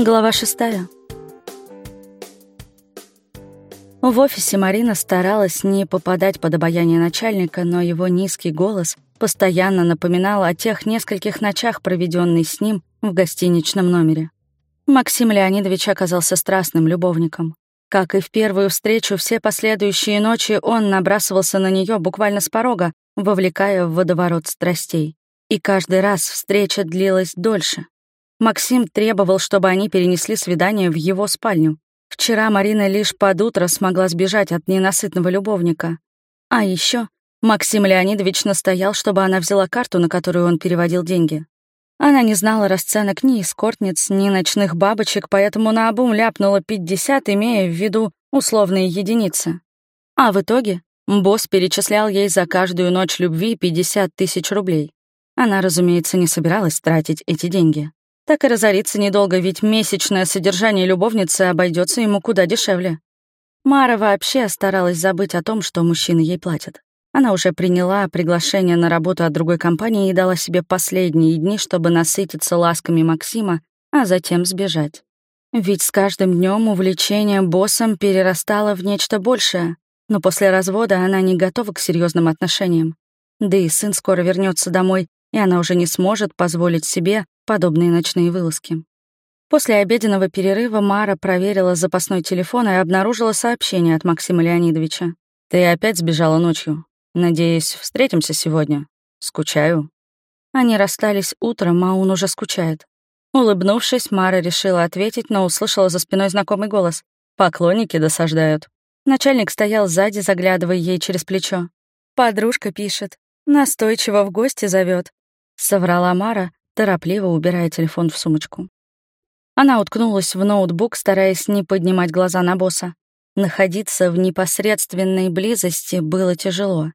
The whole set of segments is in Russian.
Глава шестая. В офисе Марина старалась не попадать под обаяние начальника, но его низкий голос постоянно напоминал о тех нескольких ночах, проведенных с ним в гостиничном номере. Максим Леонидович оказался страстным любовником. Как и в первую встречу, все последующие ночи он набрасывался на нее буквально с порога, вовлекая в водоворот страстей. И каждый раз встреча длилась дольше. Максим требовал, чтобы они перенесли свидание в его спальню. Вчера Марина лишь под утро смогла сбежать от ненасытного любовника. А еще Максим Леонидович настоял, чтобы она взяла карту, на которую он переводил деньги. Она не знала расценок ни эскортниц, ни ночных бабочек, поэтому наобум ляпнула 50, имея в виду условные единицы. А в итоге босс перечислял ей за каждую ночь любви 50 тысяч рублей. Она, разумеется, не собиралась тратить эти деньги. Так и разориться недолго, ведь месячное содержание любовницы обойдется ему куда дешевле. Мара вообще старалась забыть о том, что мужчины ей платят. Она уже приняла приглашение на работу от другой компании и дала себе последние дни, чтобы насытиться ласками Максима, а затем сбежать. Ведь с каждым днем увлечение боссом перерастало в нечто большее, но после развода она не готова к серьезным отношениям. Да и сын скоро вернется домой, и она уже не сможет позволить себе подобные ночные вылазки. После обеденного перерыва Мара проверила запасной телефон и обнаружила сообщение от Максима Леонидовича. «Ты опять сбежала ночью. Надеюсь, встретимся сегодня. Скучаю». Они расстались утром, а он уже скучает. Улыбнувшись, Мара решила ответить, но услышала за спиной знакомый голос. «Поклонники досаждают». Начальник стоял сзади, заглядывая ей через плечо. «Подружка пишет. Настойчиво в гости зовет. Соврала Мара, торопливо убирая телефон в сумочку. Она уткнулась в ноутбук, стараясь не поднимать глаза на босса. Находиться в непосредственной близости было тяжело.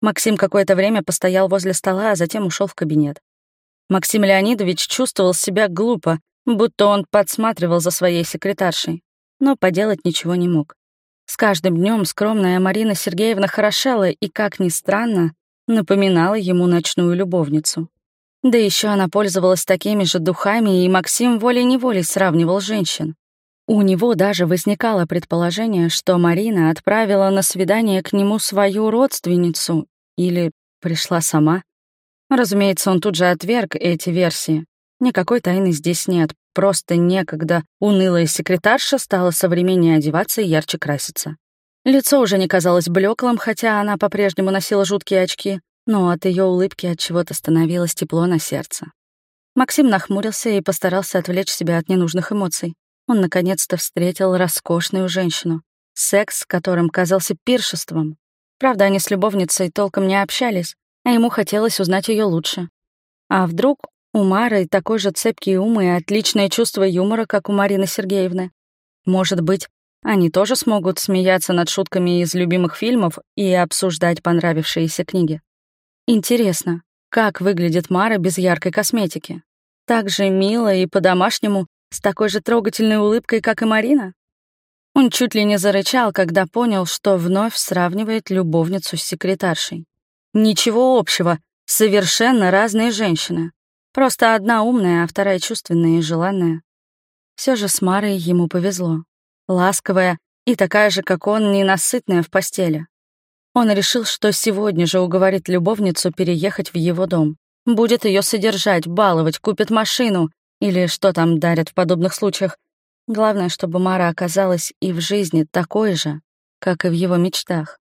Максим какое-то время постоял возле стола, а затем ушел в кабинет. Максим Леонидович чувствовал себя глупо, будто он подсматривал за своей секретаршей, но поделать ничего не мог. С каждым днем скромная Марина Сергеевна хорошела и, как ни странно, напоминала ему ночную любовницу. Да еще она пользовалась такими же духами, и Максим волей-неволей сравнивал женщин. У него даже возникало предположение, что Марина отправила на свидание к нему свою родственницу или пришла сама? Разумеется, он тут же отверг эти версии. Никакой тайны здесь нет, просто некогда унылая секретарша стала современнее одеваться и ярче краситься. Лицо уже не казалось блеклым, хотя она по-прежнему носила жуткие очки, но от ее улыбки от чего-то становилось тепло на сердце. Максим нахмурился и постарался отвлечь себя от ненужных эмоций. Он наконец-то встретил роскошную женщину, секс, которым казался пиршеством, Правда, они с любовницей толком не общались, а ему хотелось узнать ее лучше. А вдруг у Мары такой же цепкий ум и отличное чувство юмора, как у Марины Сергеевны? Может быть, они тоже смогут смеяться над шутками из любимых фильмов и обсуждать понравившиеся книги. Интересно, как выглядит Мара без яркой косметики? Так же мило и по-домашнему, с такой же трогательной улыбкой, как и Марина? Он чуть ли не зарычал, когда понял, что вновь сравнивает любовницу с секретаршей. Ничего общего, совершенно разные женщины. Просто одна умная, а вторая чувственная и желанная. Все же с Марой ему повезло. Ласковая и такая же, как он, ненасытная в постели. Он решил, что сегодня же уговорит любовницу переехать в его дом. Будет ее содержать, баловать, купит машину или что там дарят в подобных случаях, Главное, чтобы Мара оказалась и в жизни такой же, как и в его мечтах.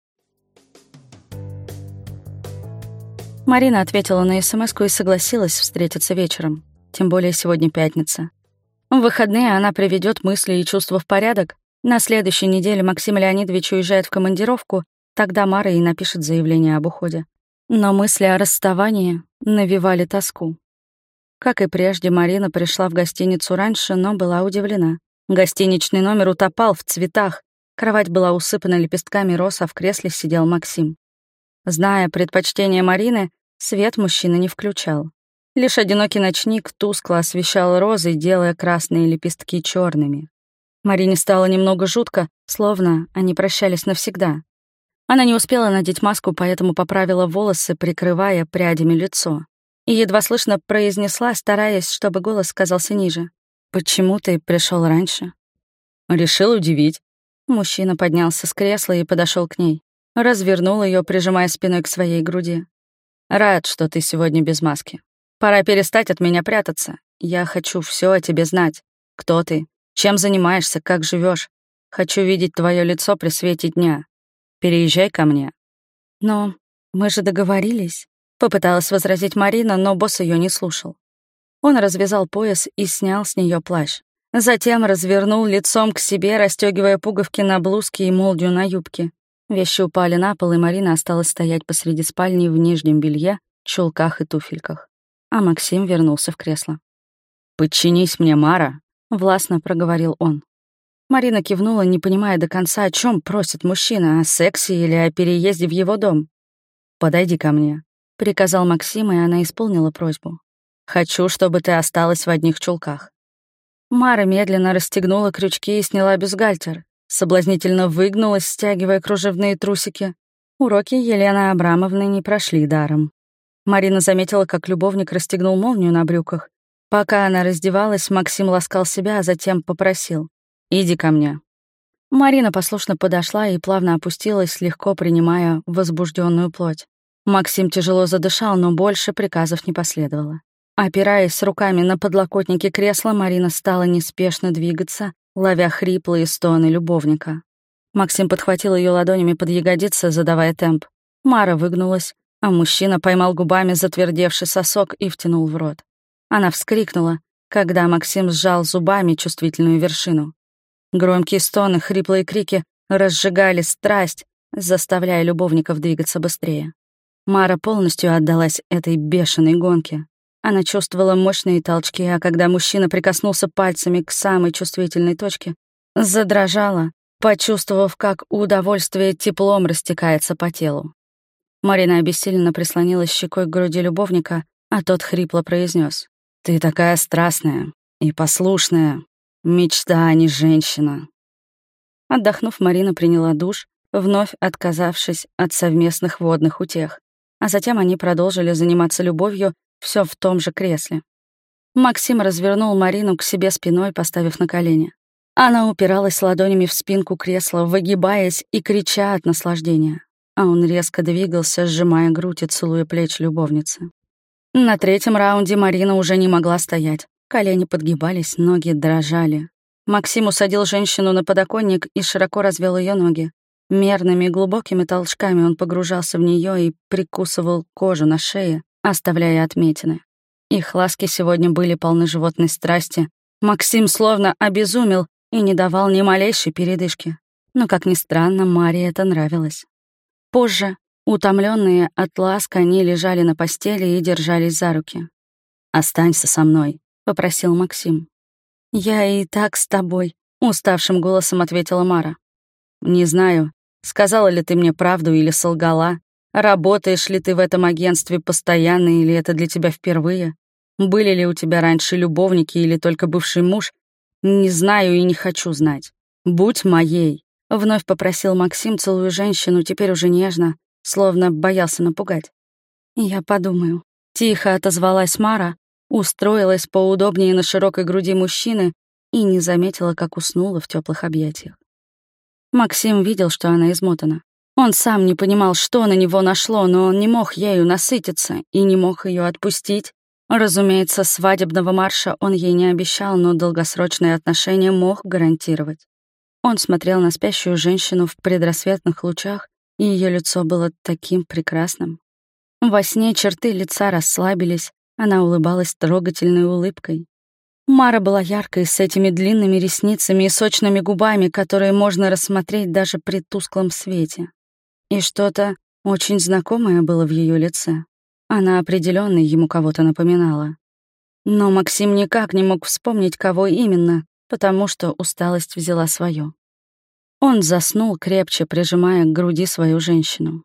Марина ответила на смс и согласилась встретиться вечером. Тем более сегодня пятница. В выходные она приведет мысли и чувства в порядок. На следующей неделе Максим Леонидович уезжает в командировку, тогда Мара и напишет заявление об уходе. Но мысли о расставании навевали тоску. Как и прежде, Марина пришла в гостиницу раньше, но была удивлена. Гостиничный номер утопал в цветах. Кровать была усыпана лепестками роз, а в кресле сидел Максим. Зная предпочтение Марины, свет мужчина не включал. Лишь одинокий ночник тускло освещал розы, делая красные лепестки черными. Марине стало немного жутко, словно они прощались навсегда. Она не успела надеть маску, поэтому поправила волосы, прикрывая прядями лицо. И едва слышно произнесла, стараясь, чтобы голос казался ниже. почему ты пришел раньше?» «Решил удивить». Мужчина поднялся с кресла и подошел к ней. Развернул ее, прижимая спиной к своей груди. «Рад, что ты сегодня без маски. Пора перестать от меня прятаться. Я хочу все о тебе знать. Кто ты? Чем занимаешься? Как живешь? Хочу видеть твое лицо при свете дня. Переезжай ко мне». «Но мы же договорились», — попыталась возразить Марина, но босс ее не слушал. Он развязал пояс и снял с нее плащ. Затем развернул лицом к себе, расстегивая пуговки на блузке и молдию на юбке. Вещи упали на пол, и Марина осталась стоять посреди спальни в нижнем белье, чулках и туфельках. А Максим вернулся в кресло. «Подчинись мне, Мара», — властно проговорил он. Марина кивнула, не понимая до конца, о чем просит мужчина, о сексе или о переезде в его дом. «Подойди ко мне», — приказал Максим, и она исполнила просьбу. Хочу, чтобы ты осталась в одних чулках». Мара медленно расстегнула крючки и сняла бюстгальтер. Соблазнительно выгнулась, стягивая кружевные трусики. Уроки Елены Абрамовны не прошли даром. Марина заметила, как любовник расстегнул молнию на брюках. Пока она раздевалась, Максим ласкал себя, а затем попросил. «Иди ко мне». Марина послушно подошла и плавно опустилась, легко принимая возбужденную плоть. Максим тяжело задышал, но больше приказов не последовало. Опираясь руками на подлокотники кресла, Марина стала неспешно двигаться, ловя хриплые стоны любовника. Максим подхватил ее ладонями под ягодицы, задавая темп. Мара выгнулась, а мужчина поймал губами затвердевший сосок и втянул в рот. Она вскрикнула, когда Максим сжал зубами чувствительную вершину. Громкие стоны, хриплые крики разжигали страсть, заставляя любовников двигаться быстрее. Мара полностью отдалась этой бешеной гонке. Она чувствовала мощные толчки, а когда мужчина прикоснулся пальцами к самой чувствительной точке, задрожала, почувствовав, как удовольствие теплом растекается по телу. Марина обессиленно прислонилась щекой к груди любовника, а тот хрипло произнес: «Ты такая страстная и послушная. Мечта, а не женщина». Отдохнув, Марина приняла душ, вновь отказавшись от совместных водных утех. А затем они продолжили заниматься любовью все в том же кресле. Максим развернул Марину к себе спиной, поставив на колени. Она упиралась ладонями в спинку кресла, выгибаясь и крича от наслаждения. А он резко двигался, сжимая грудь и целуя плечи любовницы. На третьем раунде Марина уже не могла стоять. Колени подгибались, ноги дрожали. Максим усадил женщину на подоконник и широко развел ее ноги. Мерными глубокими толчками он погружался в нее и прикусывал кожу на шее, оставляя отметины. Их ласки сегодня были полны животной страсти. Максим словно обезумел и не давал ни малейшей передышки. Но, как ни странно, Марии это нравилось. Позже, утомленные от ласк, они лежали на постели и держались за руки. «Останься со мной», — попросил Максим. «Я и так с тобой», — уставшим голосом ответила Мара. «Не знаю, сказала ли ты мне правду или солгала, Работаешь ли ты в этом агентстве постоянно или это для тебя впервые? Были ли у тебя раньше любовники или только бывший муж? Не знаю и не хочу знать. Будь моей. Вновь попросил Максим, целую женщину, теперь уже нежно, словно боялся напугать. Я подумаю. Тихо отозвалась Мара, устроилась поудобнее на широкой груди мужчины и не заметила, как уснула в теплых объятиях. Максим видел, что она измотана. Он сам не понимал, что на него нашло, но он не мог ею насытиться и не мог ее отпустить. Разумеется, свадебного марша он ей не обещал, но долгосрочные отношения мог гарантировать. Он смотрел на спящую женщину в предрассветных лучах, и ее лицо было таким прекрасным. Во сне черты лица расслабились, она улыбалась трогательной улыбкой. Мара была яркой, с этими длинными ресницами и сочными губами, которые можно рассмотреть даже при тусклом свете. И что-то очень знакомое было в ее лице. Она определенно ему кого-то напоминала. Но Максим никак не мог вспомнить, кого именно, потому что усталость взяла свое. Он заснул, крепче прижимая к груди свою женщину.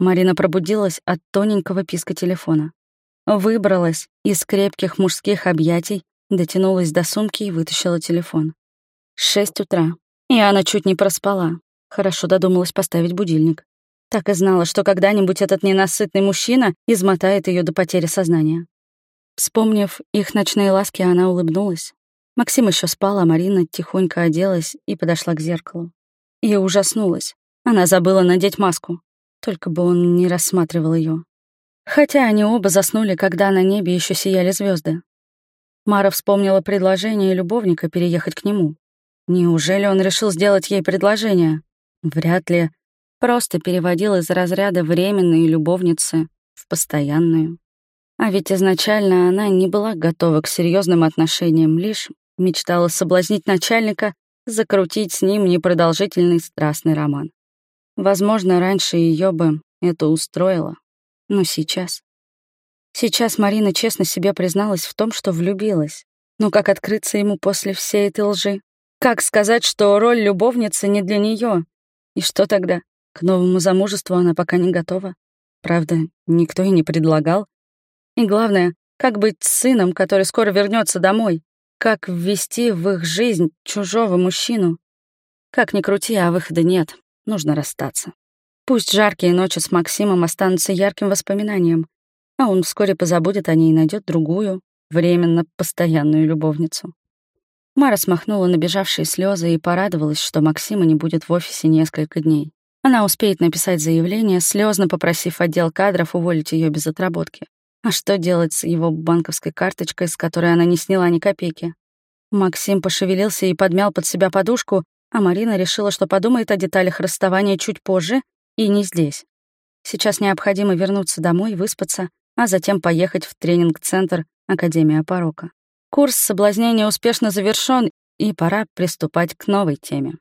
Марина пробудилась от тоненького писка телефона. Выбралась из крепких мужских объятий, дотянулась до сумки и вытащила телефон. Шесть утра. И она чуть не проспала. Хорошо додумалась поставить будильник. Так и знала, что когда-нибудь этот ненасытный мужчина измотает ее до потери сознания. Вспомнив их ночные ласки, она улыбнулась. Максим еще спал, а Марина тихонько оделась и подошла к зеркалу. И ужаснулась. Она забыла надеть маску. Только бы он не рассматривал ее. Хотя они оба заснули, когда на небе еще сияли звезды. Мара вспомнила предложение любовника переехать к нему. Неужели он решил сделать ей предложение? Вряд ли. Просто переводил из разряда временной любовницы в постоянную. А ведь изначально она не была готова к серьезным отношениям, лишь мечтала соблазнить начальника, закрутить с ним непродолжительный страстный роман. Возможно, раньше ее бы это устроило, но сейчас... Сейчас Марина честно себе призналась в том, что влюбилась. Но как открыться ему после всей этой лжи? Как сказать, что роль любовницы не для нее? И что тогда? К новому замужеству она пока не готова. Правда, никто и не предлагал. И главное, как быть с сыном, который скоро вернется домой? Как ввести в их жизнь чужого мужчину? Как ни крути, а выхода нет. Нужно расстаться. Пусть жаркие ночи с Максимом останутся ярким воспоминанием, а он вскоре позабудет о ней и найдет другую, временно постоянную любовницу. Мара смахнула набежавшие слезы и порадовалась, что Максима не будет в офисе несколько дней. Она успеет написать заявление, слезно попросив отдел кадров уволить ее без отработки. А что делать с его банковской карточкой, с которой она не сняла ни копейки? Максим пошевелился и подмял под себя подушку, а Марина решила, что подумает о деталях расставания чуть позже и не здесь. Сейчас необходимо вернуться домой, выспаться, а затем поехать в тренинг-центр Академия порока. Курс соблазнения успешно завершён, и пора приступать к новой теме.